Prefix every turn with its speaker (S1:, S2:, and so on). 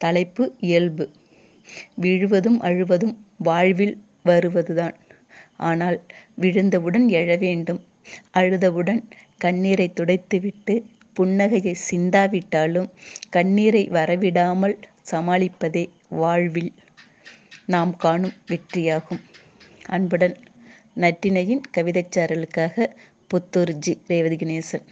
S1: தலைப்பு இயல்பு. விழுவதும் அழுவதும் வாழ்வில் வருவதுதான். ஆனால் விழுந்தவுடன் எழ வேண்டும். அழுதவுடன் கண்ணீரை துடைத்துவிட்டு புன்னகையை சிந்தாவிட்டாலும் கண்ணீரை வரவிடாமல் சமாளிப்பதே வாழ்வில் நாம் காணும் வெற்றியாகும். அன்புடன் நட்டினையின் கவிதைச்சாரலுக்காக புத்தூர் ஜி ரேவதி கணேசன்.